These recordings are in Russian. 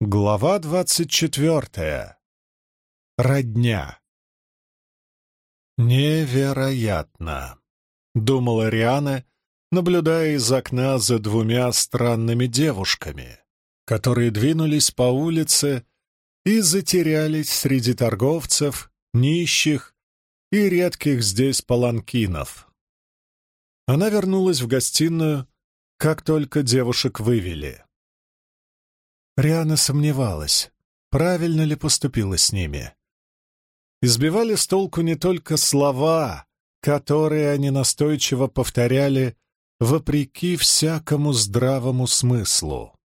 Глава двадцать четвертая. Родня. «Невероятно!» — думала Риана, наблюдая из окна за двумя странными девушками, которые двинулись по улице и затерялись среди торговцев, нищих и редких здесь паланкинов. Она вернулась в гостиную, как только девушек вывели. Риана сомневалась, правильно ли поступила с ними. Избивали с толку не только слова, которые они настойчиво повторяли вопреки всякому здравому смыслу.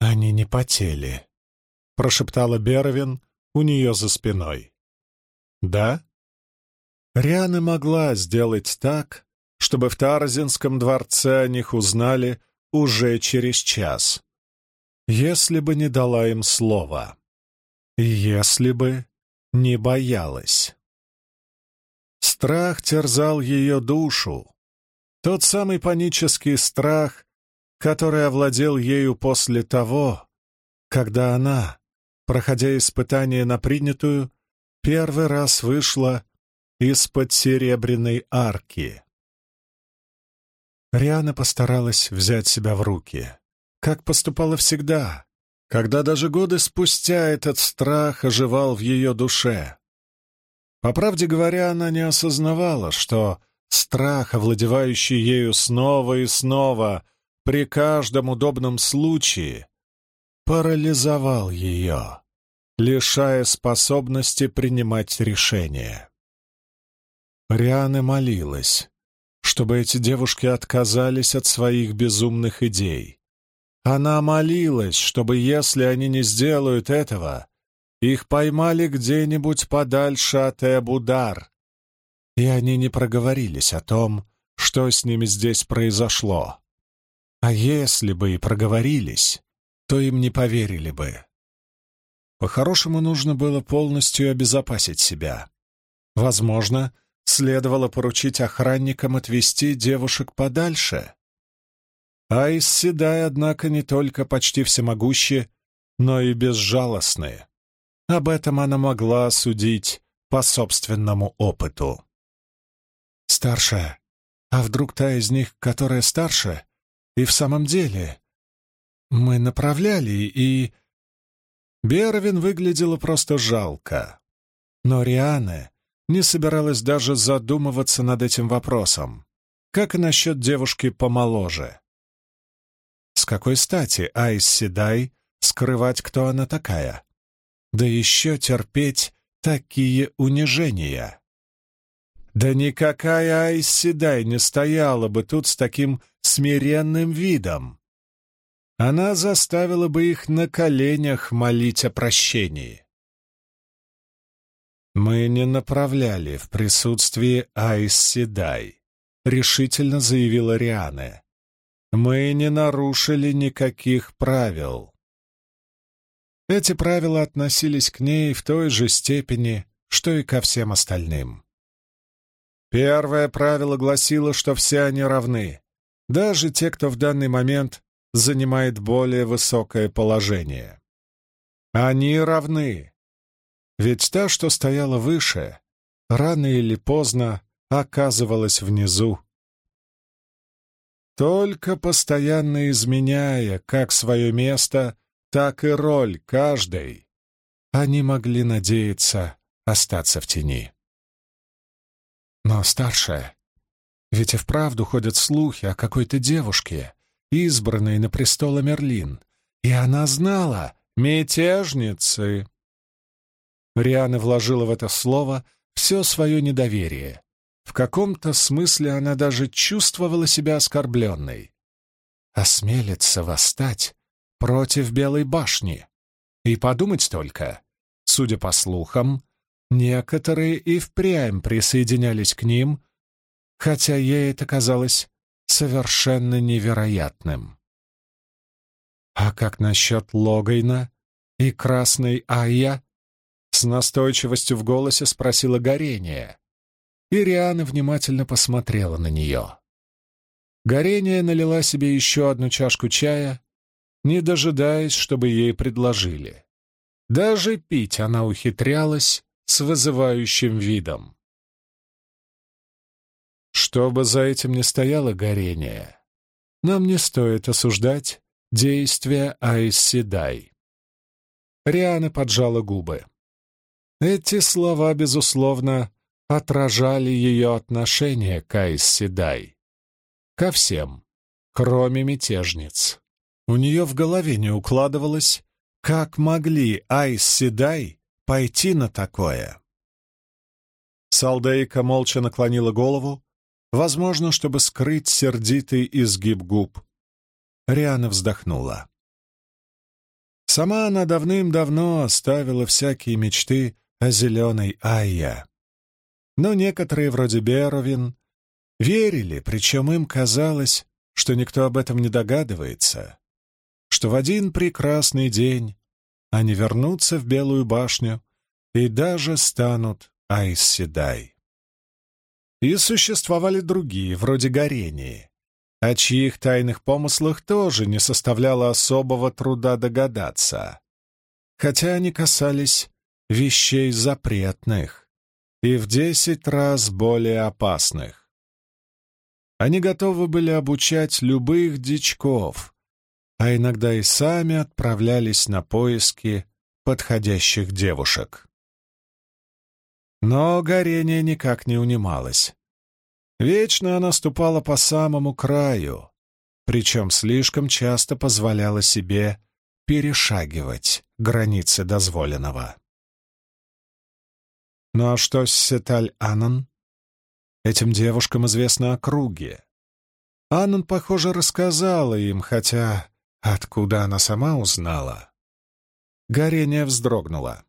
«Они не потели», — прошептала Бервин у нее за спиной. «Да?» Риана могла сделать так, чтобы в Тарзинском дворце о них узнали уже через час если бы не дала им слова. Если бы не боялась. Страх терзал ее душу. Тот самый панический страх, который овладел ею после того, когда она, проходя испытание на принятую, первый раз вышла из-под серебряной арки. Риана постаралась взять себя в руки как поступала всегда, когда даже годы спустя этот страх оживал в ее душе. По правде говоря, она не осознавала, что страх, овладевающий ею снова и снова при каждом удобном случае, парализовал ее, лишая способности принимать решения. Риана молилась, чтобы эти девушки отказались от своих безумных идей, она молилась, чтобы, если они не сделают этого, их поймали где-нибудь подальше от Эбудар, и они не проговорились о том, что с ними здесь произошло. А если бы и проговорились, то им не поверили бы. По-хорошему нужно было полностью обезопасить себя. Возможно, следовало поручить охранникам отвести девушек подальше. Айс Седай, однако, не только почти всемогущие, но и безжалостные. Об этом она могла судить по собственному опыту. Старшая. А вдруг та из них, которая старше, и в самом деле... Мы направляли, и... Бервин выглядела просто жалко. Но Риане не собиралась даже задумываться над этим вопросом. Как и насчет девушки помоложе. С какой стати Айс Седай скрывать, кто она такая? Да еще терпеть такие унижения. Да никакая Айс Седай не стояла бы тут с таким смиренным видом. Она заставила бы их на коленях молить о прощении. «Мы не направляли в присутствии Айс Седай», — решительно заявила Риане. Мы не нарушили никаких правил. Эти правила относились к ней в той же степени, что и ко всем остальным. Первое правило гласило, что все они равны, даже те, кто в данный момент занимает более высокое положение. Они равны, ведь та, что стояла выше, рано или поздно оказывалась внизу только постоянно изменяя как свое место, так и роль каждой, они могли надеяться остаться в тени. Но старшая, ведь и вправду ходят слухи о какой-то девушке, избранной на престол Мерлин, и она знала мятежницы. Риана вложила в это слово все свое недоверие, в каком-то смысле она даже чувствовала себя оскорбленной. Осмелится восстать против Белой башни. И подумать только, судя по слухам, некоторые и впрямь присоединялись к ним, хотя ей это казалось совершенно невероятным. А как насчет Логайна и Красной Айя? С настойчивостью в голосе спросила Горение. Ириана внимательно посмотрела на нее. Горение налила себе еще одну чашку чая не дожидаясь, чтобы ей предложили. Даже пить она ухитрялась с вызывающим видом. Что бы за этим ни стояло горение, нам не стоит осуждать действия Айсседай. Риана поджала губы. Эти слова, безусловно, отражали ее отношение к Айсседай. Ко всем, кроме мятежниц. У нее в голове не укладывалось, как могли Айсседай пойти на такое. Салдейка молча наклонила голову, возможно, чтобы скрыть сердитый изгиб губ. Риана вздохнула. Сама она давным-давно оставила всякие мечты о зеленой Айя. Но некоторые, вроде Беровин, верили, причем им казалось, что никто об этом не догадывается, что в один прекрасный день они вернутся в Белую башню и даже станут Айсседай. И существовали другие, вроде Горении, о чьих тайных помыслах тоже не составляло особого труда догадаться, хотя они касались вещей запретных и в десять раз более опасных. Они готовы были обучать любых дичков, а иногда и сами отправлялись на поиски подходящих девушек. Но горение никак не унималось. Вечно она ступала по самому краю, причем слишком часто позволяла себе перешагивать границы дозволенного. Ну а что с Сеталь-Анан? Этим девушкам известно о круге. Аннан, похоже, рассказала им, хотя откуда она сама узнала? Горение вздрогнула.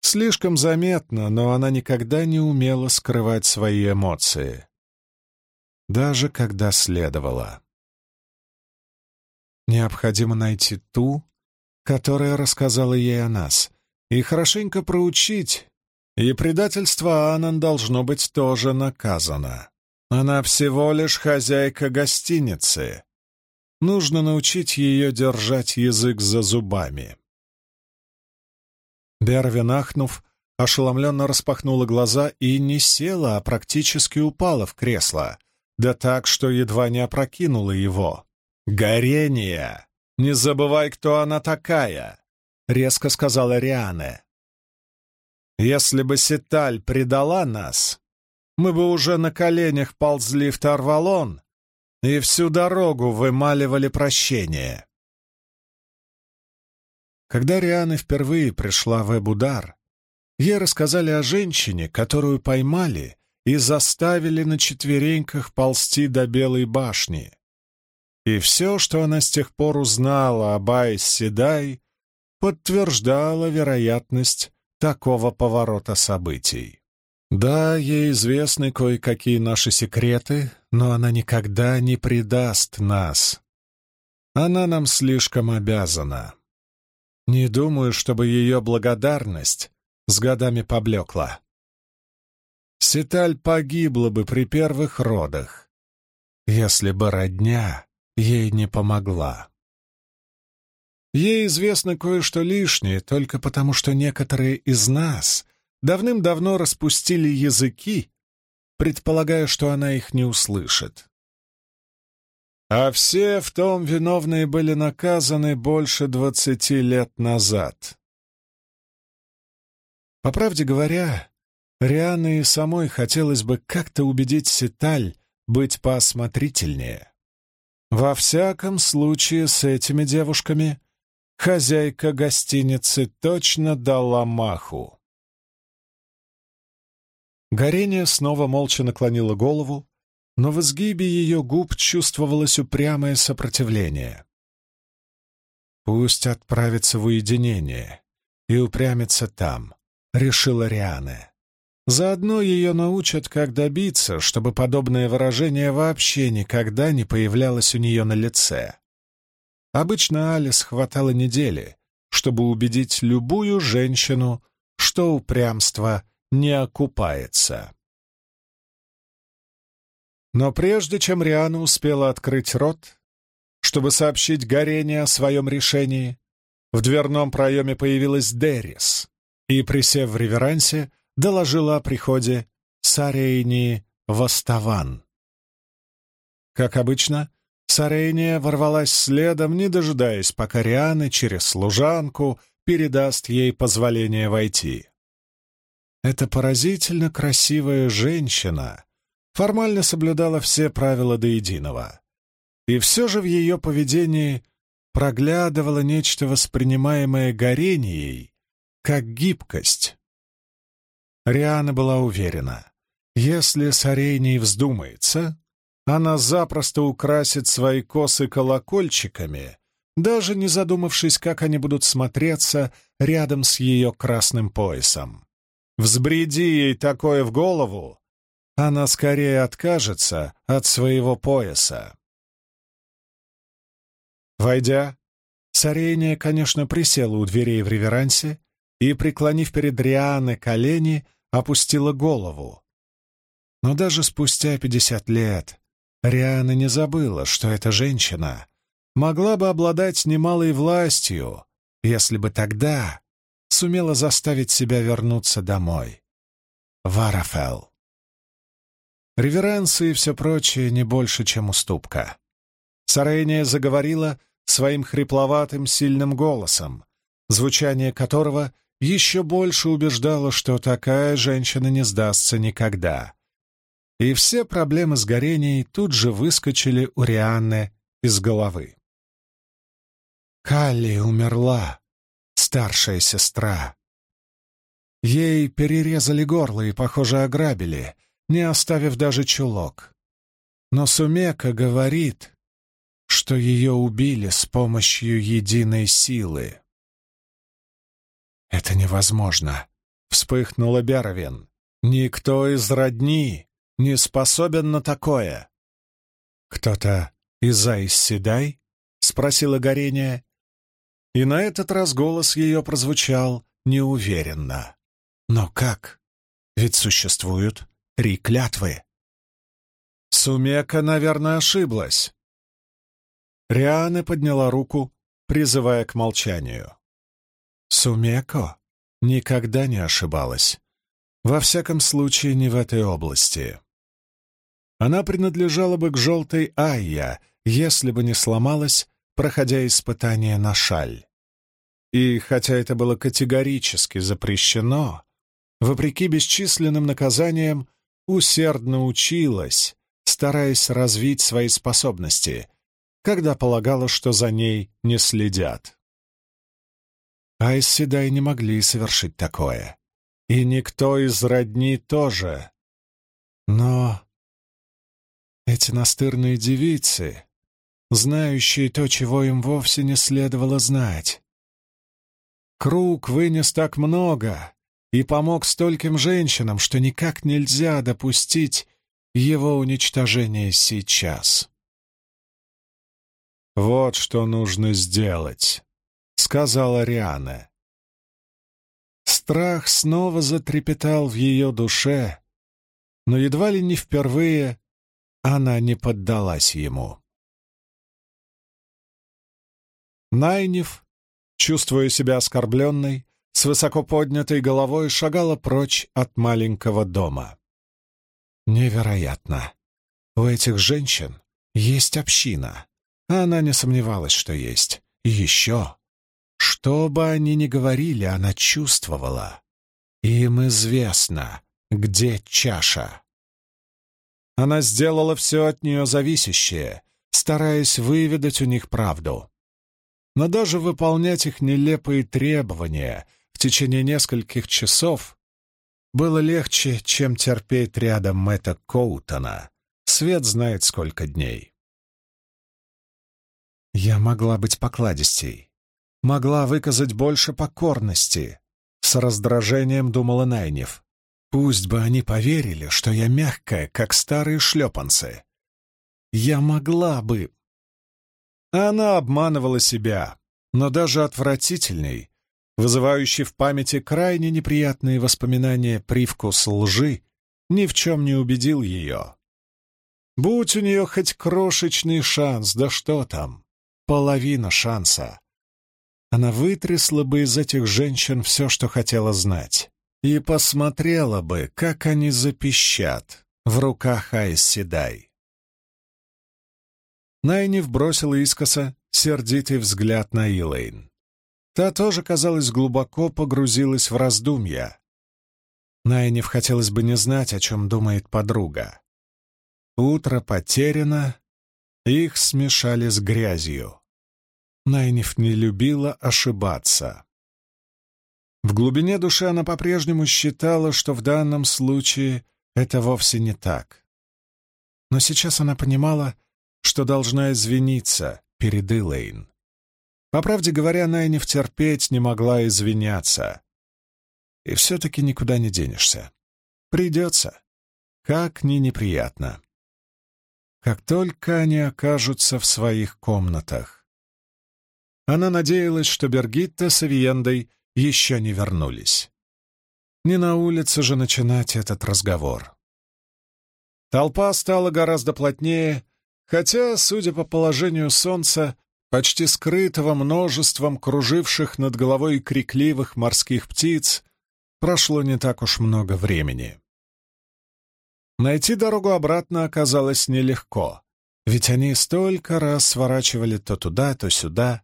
Слишком заметно, но она никогда не умела скрывать свои эмоции. Даже когда следовало. Необходимо найти ту, которая рассказала ей о нас, и хорошенько проучить, и предательство Анан должно быть тоже наказано. Она всего лишь хозяйка гостиницы. Нужно научить ее держать язык за зубами. Бервин, ахнув, ошеломленно распахнула глаза и не села, а практически упала в кресло, да так, что едва не опрокинула его. «Горение! Не забывай, кто она такая!» — резко сказала Риане. Если бы Ситаль предала нас, мы бы уже на коленях ползли в Тарвалон и всю дорогу вымаливали прощение. Когда Риана впервые пришла в Эбудар, ей рассказали о женщине, которую поймали и заставили на четвереньках ползти до Белой башни. И все, что она с тех пор узнала об Айс Седай, подтверждало вероятность такого поворота событий. Да, ей известны кое-какие наши секреты, но она никогда не предаст нас. Она нам слишком обязана. Не думаю, чтобы ее благодарность с годами поблекла. Ситаль погибла бы при первых родах, если бы родня ей не помогла. Ей известно кое-что лишнее, только потому что некоторые из нас давным-давно распустили языки, предполагая, что она их не услышит. А все в том виновные были наказаны больше двадцати лет назад. По правде говоря, Риане и самой хотелось бы как-то убедить Ситаль быть поосмотрительнее. Во всяком случае, с этими девушками хозяйка гостиницы точно дала маху. Горение снова молча наклонила голову, но в изгибе ее губ чувствовалось упрямое сопротивление. «Пусть отправится в уединение и упрямится там», — решила Риане. «Заодно ее научат, как добиться, чтобы подобное выражение вообще никогда не появлялось у нее на лице». Обычно Алис хватало недели, чтобы убедить любую женщину, что упрямство не окупается. Но прежде чем Риана успела открыть рот, чтобы сообщить Гарене о своем решении, в дверном проеме появилась Дерис и, присев в реверансе, доложила о приходе Сарейни Воставан. Как обычно, Сарейния ворвалась следом, не дожидаясь, пока Рианы через служанку передаст ей позволение войти. Эта поразительно красивая женщина формально соблюдала все правила до единого. И все же в ее поведении проглядывало нечто воспринимаемое горенией, как гибкость. Риана была уверена, если Сарейний вздумается, она запросто украсит свои косы колокольчиками, даже не задумавшись, как они будут смотреться рядом с ее красным поясом. Взбреди ей такое в голову, она скорее откажется от своего пояса. Войдя, Сарения, конечно, присела у дверей в реверансе и, преклонив перед Рианы колени, опустила голову. Но даже спустя пятьдесят лет Риана не забыла, что эта женщина могла бы обладать немалой властью, если бы тогда сумела заставить себя вернуться домой. Варафел. Реверансы и все прочее не больше, чем уступка. Сарения заговорила своим хрипловатым, сильным голосом, звучание которого еще больше убеждало, что такая женщина не сдастся никогда и все проблемы с горением тут же выскочили у Рианны из головы. Калли умерла, старшая сестра. Ей перерезали горло и, похоже, ограбили, не оставив даже чулок. Но Сумека говорит, что ее убили с помощью единой силы. «Это невозможно», — вспыхнула Беровин. «Никто из родни не способен на такое. «Кто-то из Айсседай?» — спросила Горения. И на этот раз голос ее прозвучал неуверенно. «Но как? Ведь существуют три клятвы». Сумека, наверное, ошиблась. Риана подняла руку, призывая к молчанию. Сумеко никогда не ошибалась. Во всяком случае, не в этой области. Она принадлежала бы к желтой Айя, если бы не сломалась, проходя испытание на шаль. И хотя это было категорически запрещено, вопреки бесчисленным наказаниям, усердно училась, стараясь развить свои способности, когда полагала, что за ней не следят. Айс Седай не могли совершить такое. И никто из родни тоже. Но эти настырные девицы, знающие то, чего им вовсе не следовало знать. Круг вынес так много и помог стольким женщинам, что никак нельзя допустить его уничтожения сейчас. «Вот что нужно сделать», — сказала Риана. Страх снова затрепетал в ее душе, но едва ли не впервые она не поддалась ему. Найниф, чувствуя себя оскорбленной, с высоко поднятой головой шагала прочь от маленького дома. Невероятно. У этих женщин есть община. Она не сомневалась, что есть. Еще. Что бы они ни говорили, она чувствовала. Им известно, где чаша. Она сделала все от нее зависящее, стараясь выведать у них правду. Но даже выполнять их нелепые требования в течение нескольких часов было легче, чем терпеть рядом Мэтта Коутона. Свет знает сколько дней. Я могла быть покладистей, могла выказать больше покорности, с раздражением думала Найнев. Пусть бы они поверили, что я мягкая, как старые шлепанцы. Я могла бы... Она обманывала себя, но даже отвратительный, вызывающий в памяти крайне неприятные воспоминания привкус лжи, ни в чем не убедил ее. Будь у нее хоть крошечный шанс, да что там, половина шанса. Она вытрясла бы из этих женщин все, что хотела знать, и посмотрела бы, как они запищат в руках Айс Седай. Найниф бросила искоса сердитый взгляд на Илэйн. Та тоже, казалось, глубоко погрузилась в раздумья. Найниф хотелось бы не знать, о чем думает подруга. Утро потеряно, их смешали с грязью. Найниф не любила ошибаться. В глубине души она по-прежнему считала, что в данном случае это вовсе не так. Но сейчас она понимала, что должна извиниться перед Илэйн. По правде говоря, Найниф терпеть не могла извиняться. И все-таки никуда не денешься. Придется. Как ни неприятно. Как только они окажутся в своих комнатах. Она надеялась, что Бергитта с Авиендой еще не вернулись. Не на улице же начинать этот разговор. Толпа стала гораздо плотнее, хотя, судя по положению солнца, почти скрытого множеством круживших над головой крикливых морских птиц, прошло не так уж много времени. Найти дорогу обратно оказалось нелегко, ведь они столько раз сворачивали то туда, то сюда.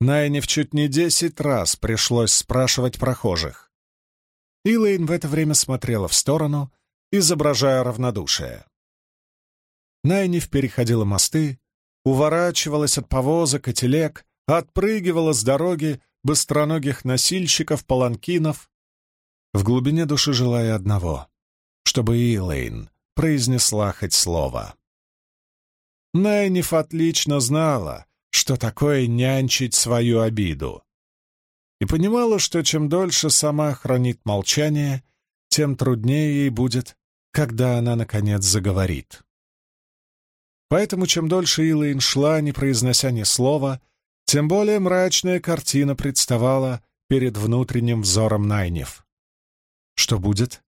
Найнев чуть не десять раз пришлось спрашивать прохожих. Илэйн в это время смотрела в сторону, изображая равнодушие. Найниф переходила мосты, уворачивалась от повозок и телег, отпрыгивала с дороги быстроногих носильщиков, паланкинов, в глубине души желая одного — чтобы Илэйн произнесла хоть слово. Найниф отлично знала, что такое нянчить свою обиду, и понимала, что чем дольше сама хранит молчание, тем труднее ей будет, когда она, наконец, заговорит. Поэтому чем дольше Илэйн шла, не произнося ни слова, тем более мрачная картина представала перед внутренним взором Найнев. Что будет,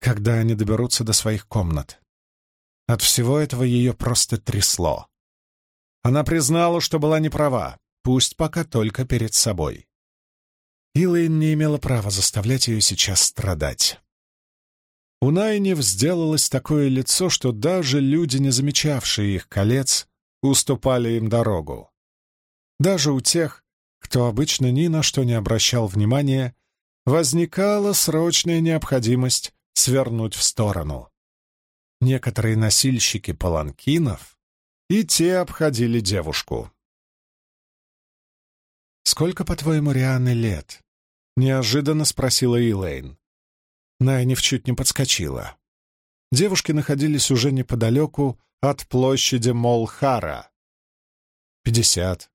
когда они доберутся до своих комнат? От всего этого ее просто трясло. Она признала, что была неправа, пусть пока только перед собой. Илэйн не имела права заставлять ее сейчас страдать. У Найнев сделалось такое лицо, что даже люди, не замечавшие их колец, уступали им дорогу. Даже у тех, кто обычно ни на что не обращал внимания, возникала срочная необходимость свернуть в сторону. Некоторые носильщики паланкинов и те обходили девушку. «Сколько, по-твоему, Рианы лет?» — неожиданно спросила Илэйн. Найниф чуть не подскочила. Девушки находились уже неподалеку от площади Молхара. Пятьдесят,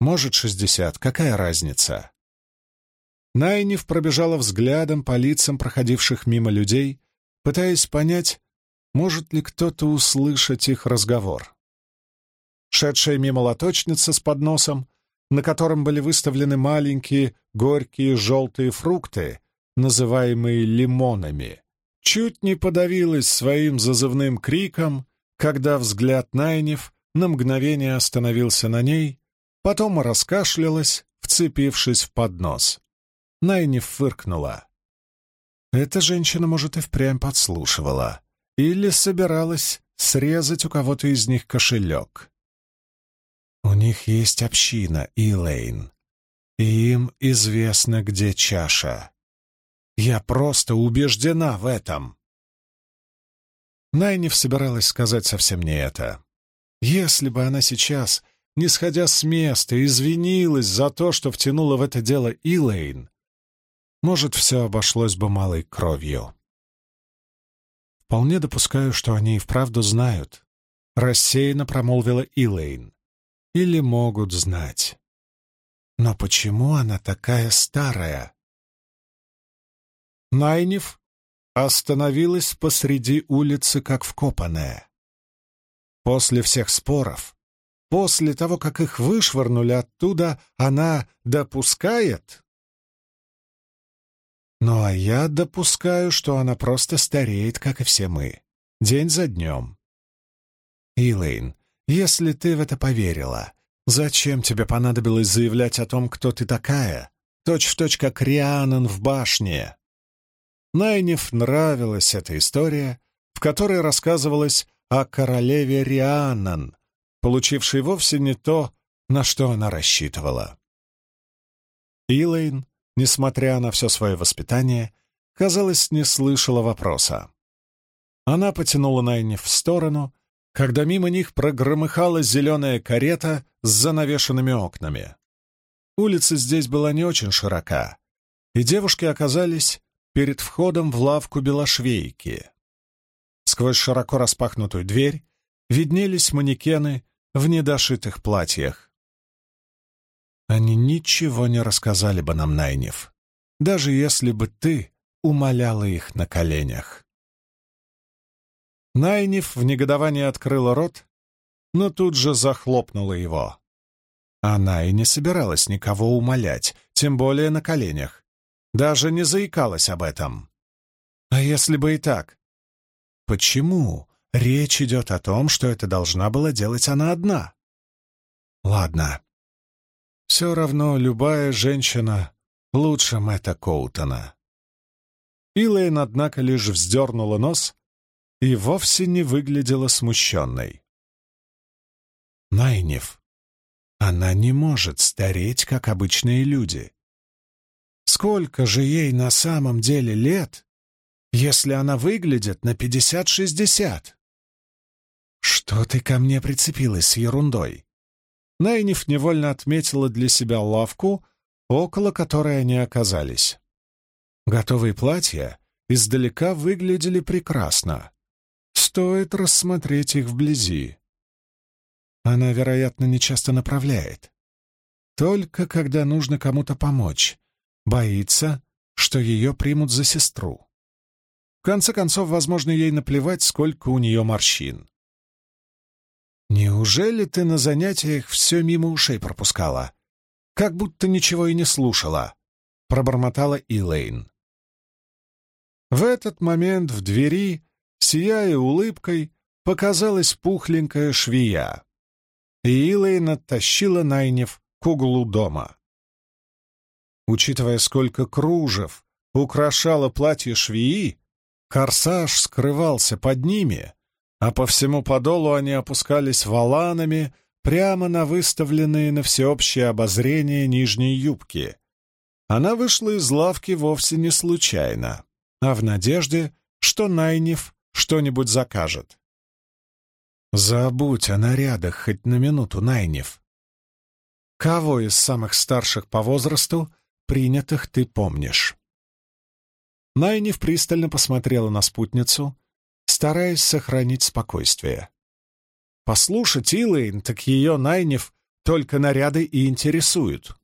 может, шестьдесят, какая разница? Найниф пробежала взглядом по лицам проходивших мимо людей, пытаясь понять, может ли кто-то услышать их разговор. Шедшая мимо лоточница с подносом, на котором были выставлены маленькие горькие желтые фрукты, называемые лимонами, чуть не подавилась своим зазывным криком, когда взгляд Найнев на мгновение остановился на ней, потом раскашлялась, вцепившись в поднос. Найнев фыркнула. Эта женщина, может, и впрямь подслушивала. Или собиралась срезать у кого-то из них кошелек. У них есть община, Илэйн, и им известно, где чаша. Я просто убеждена в этом. Найниф собиралась сказать совсем не это. Если бы она сейчас, не сходя с места, извинилась за то, что втянула в это дело Илэйн, может, все обошлось бы малой кровью. Вполне допускаю, что они и вправду знают, рассеянно промолвила Илэйн. Или могут знать. Но почему она такая старая? Найниф остановилась посреди улицы, как вкопанная. После всех споров, после того, как их вышвырнули оттуда, она допускает? Ну а я допускаю, что она просто стареет, как и все мы, день за днем. Илэйн, если ты в это поверила, «Зачем тебе понадобилось заявлять о том, кто ты такая? Точь в точь, как Рианон в башне». Найнев нравилась эта история, в которой рассказывалось о королеве Рианон, получившей вовсе не то, на что она рассчитывала. Илэйн, несмотря на все свое воспитание, казалось, не слышала вопроса. Она потянула Найниф в сторону, когда мимо них прогромыхала зеленая карета с занавешенными окнами. Улица здесь была не очень широка, и девушки оказались перед входом в лавку белошвейки. Сквозь широко распахнутую дверь виднелись манекены в недошитых платьях. Они ничего не рассказали бы нам, Найнев, даже если бы ты умоляла их на коленях. Найниф в негодовании открыла рот, но тут же захлопнула его. Она и не собиралась никого умолять, тем более на коленях. Даже не заикалась об этом. А если бы и так? Почему речь идет о том, что это должна была делать она одна? Ладно. Все равно любая женщина лучше Мэтта Коутона. Илэйн, однако, лишь вздернула нос и вовсе не выглядела смущенной. Найнев. Она не может стареть, как обычные люди. Сколько же ей на самом деле лет, если она выглядит на пятьдесят-шестьдесят? Что ты ко мне прицепилась с ерундой? Найниф невольно отметила для себя лавку, около которой они оказались. Готовые платья издалека выглядели прекрасно. Стоит рассмотреть их вблизи. Она, вероятно, нечасто направляет. Только когда нужно кому-то помочь. Боится, что ее примут за сестру. В конце концов, возможно, ей наплевать, сколько у нее морщин. «Неужели ты на занятиях все мимо ушей пропускала? Как будто ничего и не слушала», — пробормотала Илэйн. В этот момент в двери, сияя улыбкой, показалась пухленькая швея. И Илэйн оттащила Найнев к углу дома. Учитывая, сколько кружев украшало платье швеи, корсаж скрывался под ними, а по всему подолу они опускались валанами прямо на выставленные на всеобщее обозрение нижние юбки. Она вышла из лавки вовсе не случайно а в надежде, что Найниф что-нибудь закажет. Забудь о нарядах хоть на минуту, Найниф. Кого из самых старших по возрасту принятых ты помнишь? Найниф пристально посмотрела на спутницу, стараясь сохранить спокойствие. Послушать Илэйн, так ее Найниф только наряды и интересуют.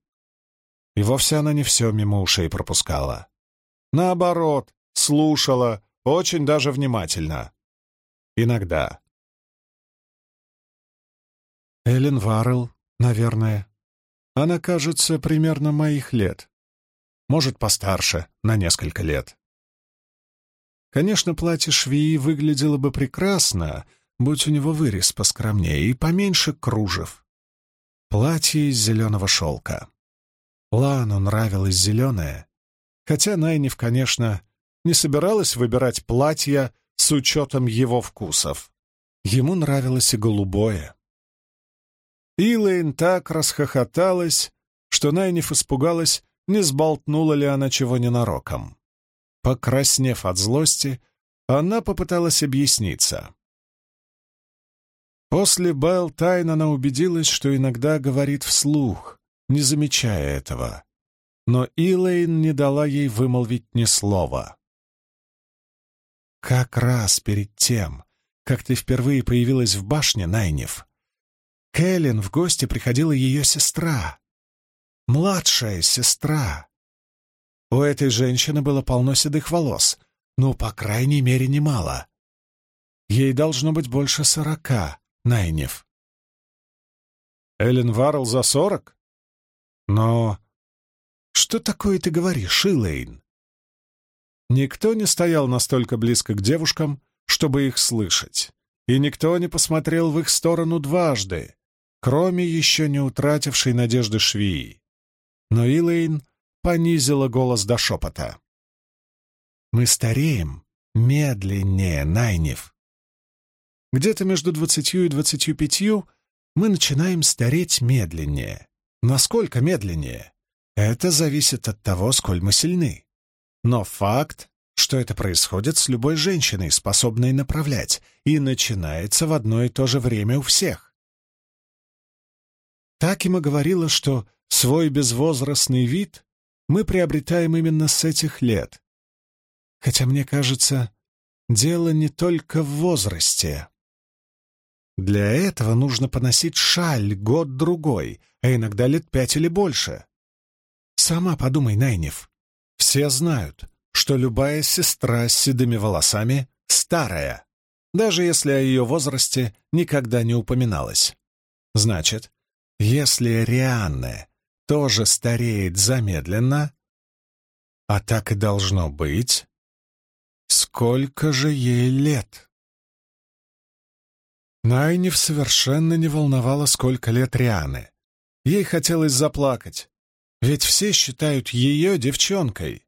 И вовсе она не все мимо ушей пропускала. Наоборот, слушала, очень даже внимательно. Иногда. Эллен Варрелл, наверное. Она кажется примерно моих лет. Может, постарше, на несколько лет. Конечно, платье швеи выглядело бы прекрасно, будь у него вырез поскромнее и поменьше кружев. Платье из зеленого шелка. Лану нравилось зеленое, хотя Найниф, конечно, не собиралась выбирать платья с учетом его вкусов. Ему нравилось и голубое. Илэйн так расхохоталась, что Найниф испугалась, не сболтнула ли она чего ненароком. Покраснев от злости, она попыталась объясниться. После Белл тайно она убедилась, что иногда говорит вслух, не замечая этого. Но Илэйн не дала ей вымолвить ни слова. Как раз перед тем, как ты впервые появилась в башне, Найнев, Кэлен в гости приходила ее сестра. Младшая сестра. У этой женщины было полно седых волос, ну, по крайней мере, немало. Ей должно быть больше сорока, Найнев. Эллен Варрелл за сорок? Но... Что такое ты говоришь, Илэйн? Никто не стоял настолько близко к девушкам, чтобы их слышать, и никто не посмотрел в их сторону дважды, кроме еще не утратившей надежды швеи. Но Илэйн понизила голос до шепота. «Мы стареем медленнее, Найнев. Где-то между двадцатью и двадцатью пятью мы начинаем стареть медленнее. Насколько медленнее? Это зависит от того, сколь мы сильны. Но факт, что это происходит с любой женщиной, способной направлять, и начинается в одно и то же время у всех. Такима говорила, что свой безвозрастный вид мы приобретаем именно с этих лет. Хотя, мне кажется, дело не только в возрасте. Для этого нужно поносить шаль год-другой, а иногда лет пять или больше. Сама подумай, Найнев. Все знают, что любая сестра с седыми волосами старая, даже если о ее возрасте никогда не упоминалось. Значит, если Рианна тоже стареет замедленно, а так и должно быть, сколько же ей лет? Найнев совершенно не волновало, сколько лет Рианы. Ей хотелось заплакать, ведь все считают ее девчонкой.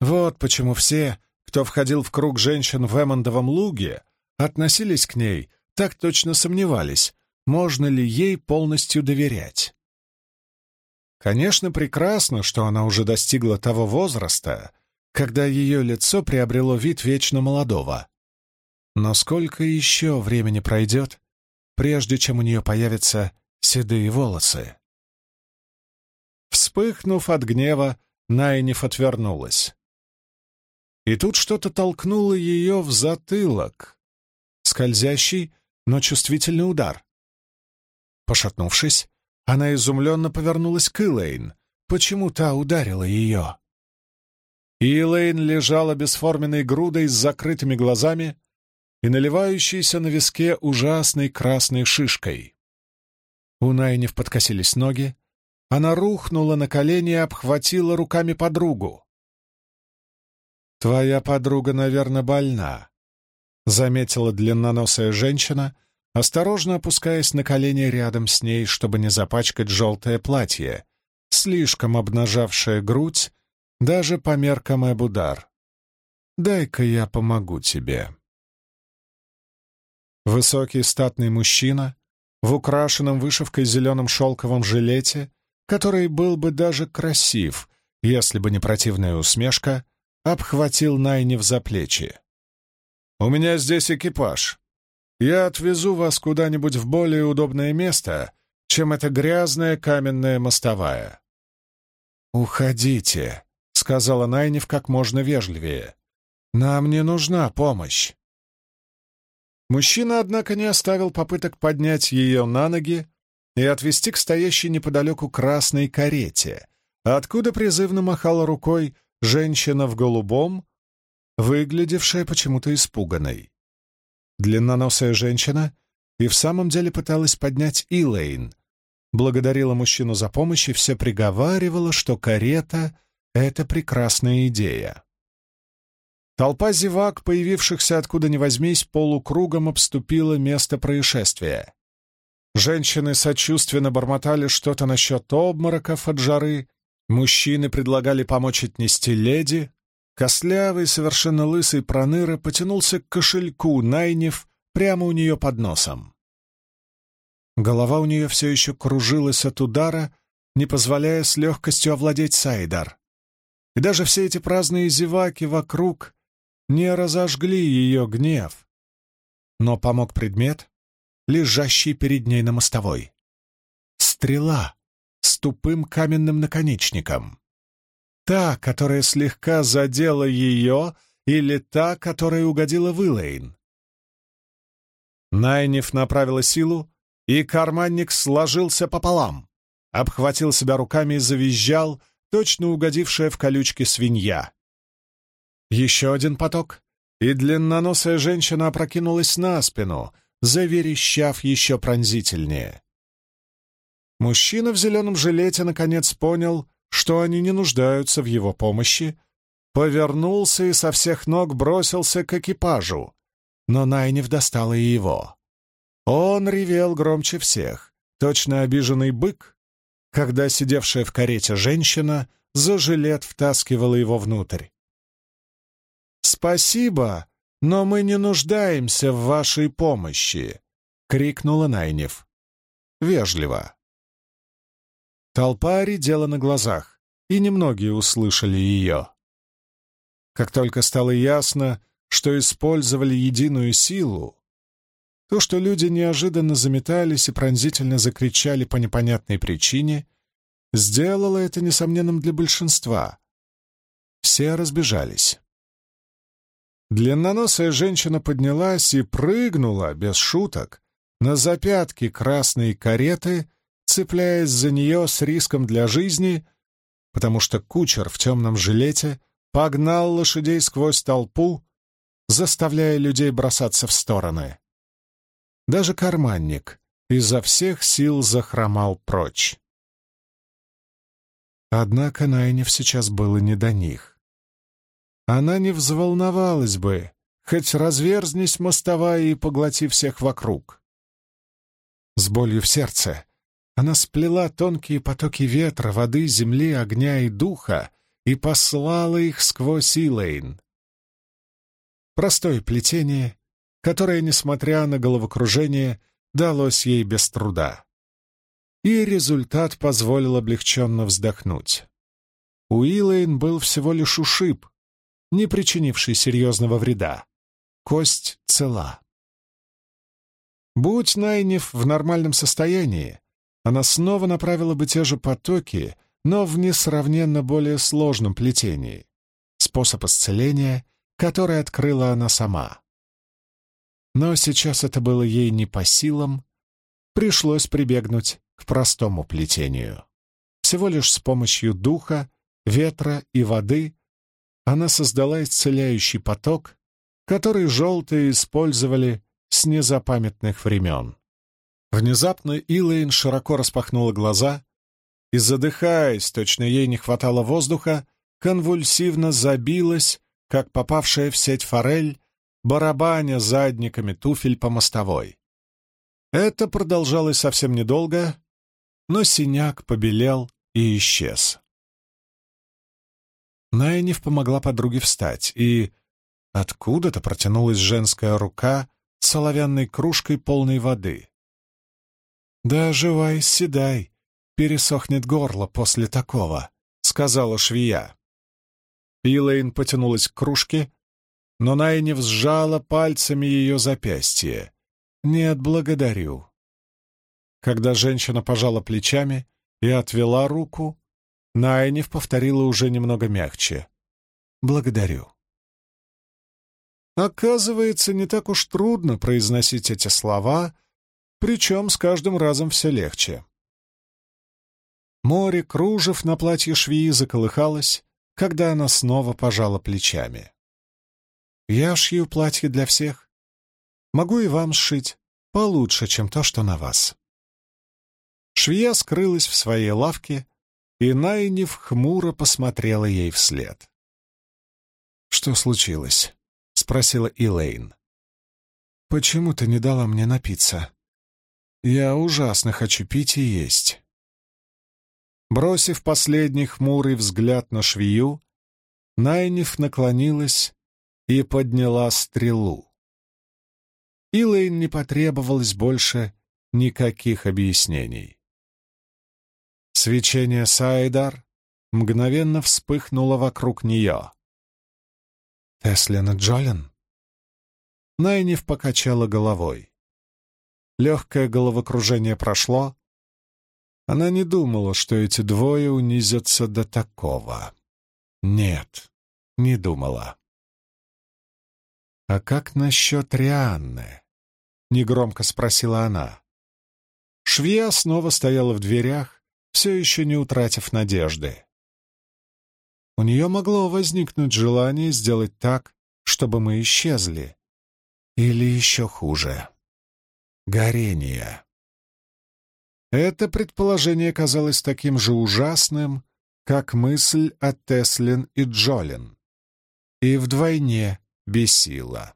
Вот почему все, кто входил в круг женщин в Эммондовом луге, относились к ней, так точно сомневались, можно ли ей полностью доверять. Конечно, прекрасно, что она уже достигла того возраста, когда ее лицо приобрело вид вечно молодого. Но сколько еще времени пройдет, прежде чем у нее появятся седые волосы? Вспыхнув от гнева, Найниф отвернулась. И тут что-то толкнуло ее в затылок. Скользящий, но чувствительный удар. Пошатнувшись, она изумленно повернулась к Илэйн. Почему та ударила ее? Илэйн лежала бесформенной грудой с закрытыми глазами и наливающейся на виске ужасной красной шишкой. У Найнев подкосились ноги, она рухнула на колени и обхватила руками подругу. «Твоя подруга, наверное, больна», — заметила длинноносая женщина, осторожно опускаясь на колени рядом с ней, чтобы не запачкать желтое платье, слишком обнажавшее грудь даже по меркам Эбудар. «Дай-ка я помогу тебе». Высокий статный мужчина в украшенном вышивкой зеленом шелковом жилете, который был бы даже красив, если бы не противная усмешка, обхватил Найнев за плечи. «У меня здесь экипаж. Я отвезу вас куда-нибудь в более удобное место, чем эта грязная каменная мостовая». «Уходите», — сказала Найнев как можно вежливее. «Нам не нужна помощь». Мужчина, однако, не оставил попыток поднять ее на ноги и отвести к стоящей неподалеку красной карете, откуда призывно махала рукой женщина в голубом, выглядевшая почему-то испуганной. Длинноносая женщина и в самом деле пыталась поднять Илэйн, благодарила мужчину за помощь и все приговаривала, что карета — это прекрасная идея. Толпа зевак, появившихся откуда ни возьмись, полукругом обступила место происшествия. Женщины сочувственно бормотали что-то насчет обмороков от жары, мужчины предлагали помочь отнести леди, Костлявый, совершенно лысый проныра потянулся к кошельку, найнев прямо у нее под носом. Голова у нее все еще кружилась от удара, не позволяя с легкостью овладеть Сайдар. И даже все эти праздные зеваки вокруг не разожгли ее гнев. Но помог предмет, лежащий перед ней на мостовой. Стрела с тупым каменным наконечником. Та, которая слегка задела ее, или та, которая угодила в Илэйн? Найниф направила силу, и карманник сложился пополам, обхватил себя руками и завизжал, точно угодившая в колючки свинья. Еще один поток, и длинноносая женщина опрокинулась на спину, заверещав еще пронзительнее. Мужчина в зеленом жилете наконец понял, что они не нуждаются в его помощи, повернулся и со всех ног бросился к экипажу, но Найнев достала и его. Он ревел громче всех, точно обиженный бык, когда сидевшая в карете женщина за жилет втаскивала его внутрь. «Спасибо, но мы не нуждаемся в вашей помощи!» — крикнула Найнев. Вежливо. Толпа редела на глазах, и немногие услышали ее. Как только стало ясно, что использовали единую силу, то, что люди неожиданно заметались и пронзительно закричали по непонятной причине, сделало это несомненным для большинства. Все разбежались. Длинноносая женщина поднялась и прыгнула, без шуток, на запятки красной кареты, цепляясь за нее с риском для жизни, потому что кучер в темном жилете погнал лошадей сквозь толпу, заставляя людей бросаться в стороны. Даже карманник изо всех сил захромал прочь. Однако Найнев сейчас было не до них. Она не взволновалась бы, хоть разверзнись мостовая и поглоти всех вокруг. С болью в сердце она сплела тонкие потоки ветра, воды, земли, огня и духа и послала их сквозь Илэйн. Простое плетение, которое, несмотря на головокружение, далось ей без труда. И результат позволил облегченно вздохнуть. У Илэйн был всего лишь ушиб, не причинивший серьезного вреда. Кость цела. Будь Найнев в нормальном состоянии, она снова направила бы те же потоки, но в несравненно более сложном плетении. Способ исцеления, который открыла она сама. Но сейчас это было ей не по силам, пришлось прибегнуть к простому плетению. Всего лишь с помощью духа, ветра и воды она создала исцеляющий поток, который желтые использовали с незапамятных времен. Внезапно Илэйн широко распахнула глаза и, задыхаясь, точно ей не хватало воздуха, конвульсивно забилась, как попавшая в сеть форель, барабаня задниками туфель по мостовой. Это продолжалось совсем недолго, но синяк побелел и исчез. Найниф помогла подруге встать, и откуда-то протянулась женская рука с оловянной кружкой полной воды. «Да оживай, седай, пересохнет горло после такого», — сказала швея. Илэйн потянулась к кружке, но Найниф сжала пальцами ее запястье. «Нет, благодарю». Когда женщина пожала плечами и отвела руку, Найниф повторила уже немного мягче. «Благодарю». Оказывается, не так уж трудно произносить эти слова, причем с каждым разом все легче. Море кружев на платье швеи заколыхалось, когда она снова пожала плечами. «Я шью платье для всех. Могу и вам сшить получше, чем то, что на вас». Швея скрылась в своей лавке, и Найниф хмуро посмотрела ей вслед. «Что случилось?» — спросила Илэйн. «Почему ты не дала мне напиться? Я ужасно хочу пить и есть». Бросив последний хмурый взгляд на швею, Найниф наклонилась и подняла стрелу. Илэйн не потребовалось больше никаких объяснений. Свечение Сайдар мгновенно вспыхнуло вокруг нее. «Теслин и Джолин?» Найниф покачала головой. Легкое головокружение прошло. Она не думала, что эти двое унизятся до такого. Нет, не думала. «А как насчет Рианны?» — негромко спросила она. Швея снова стояла в дверях, все еще не утратив надежды. У нее могло возникнуть желание сделать так, чтобы мы исчезли. Или еще хуже — горение. Это предположение казалось таким же ужасным, как мысль о Теслин и Джолин, и вдвойне бесило.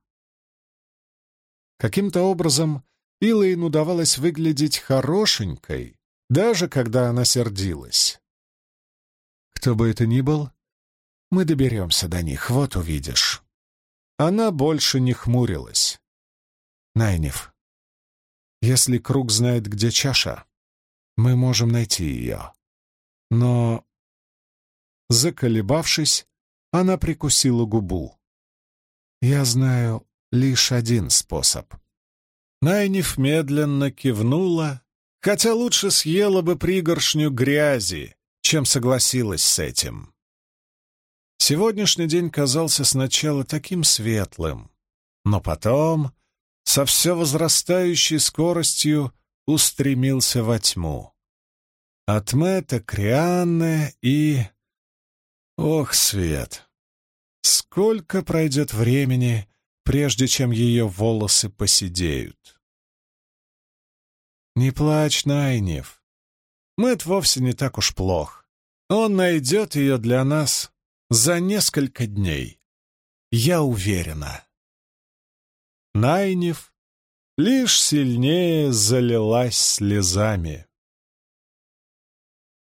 Каким-то образом Илайн удавалось выглядеть хорошенькой, даже когда она сердилась. «Кто бы это ни был, мы доберемся до них, вот увидишь». Она больше не хмурилась. «Найнев, если круг знает, где чаша, мы можем найти ее. Но...» Заколебавшись, она прикусила губу. «Я знаю лишь один способ». Найниф медленно кивнула, хотя лучше съела бы пригоршню грязи, чем согласилась с этим. Сегодняшний день казался сначала таким светлым, но потом, со все возрастающей скоростью, устремился во тьму. От Мэтта к Рианне и... Ох, свет! Сколько пройдет времени, прежде чем ее волосы поседеют? Не плачь, Найнев. Мэт вовсе не так уж плох. Он найдет ее для нас за несколько дней. Я уверена. Найнев лишь сильнее залилась слезами.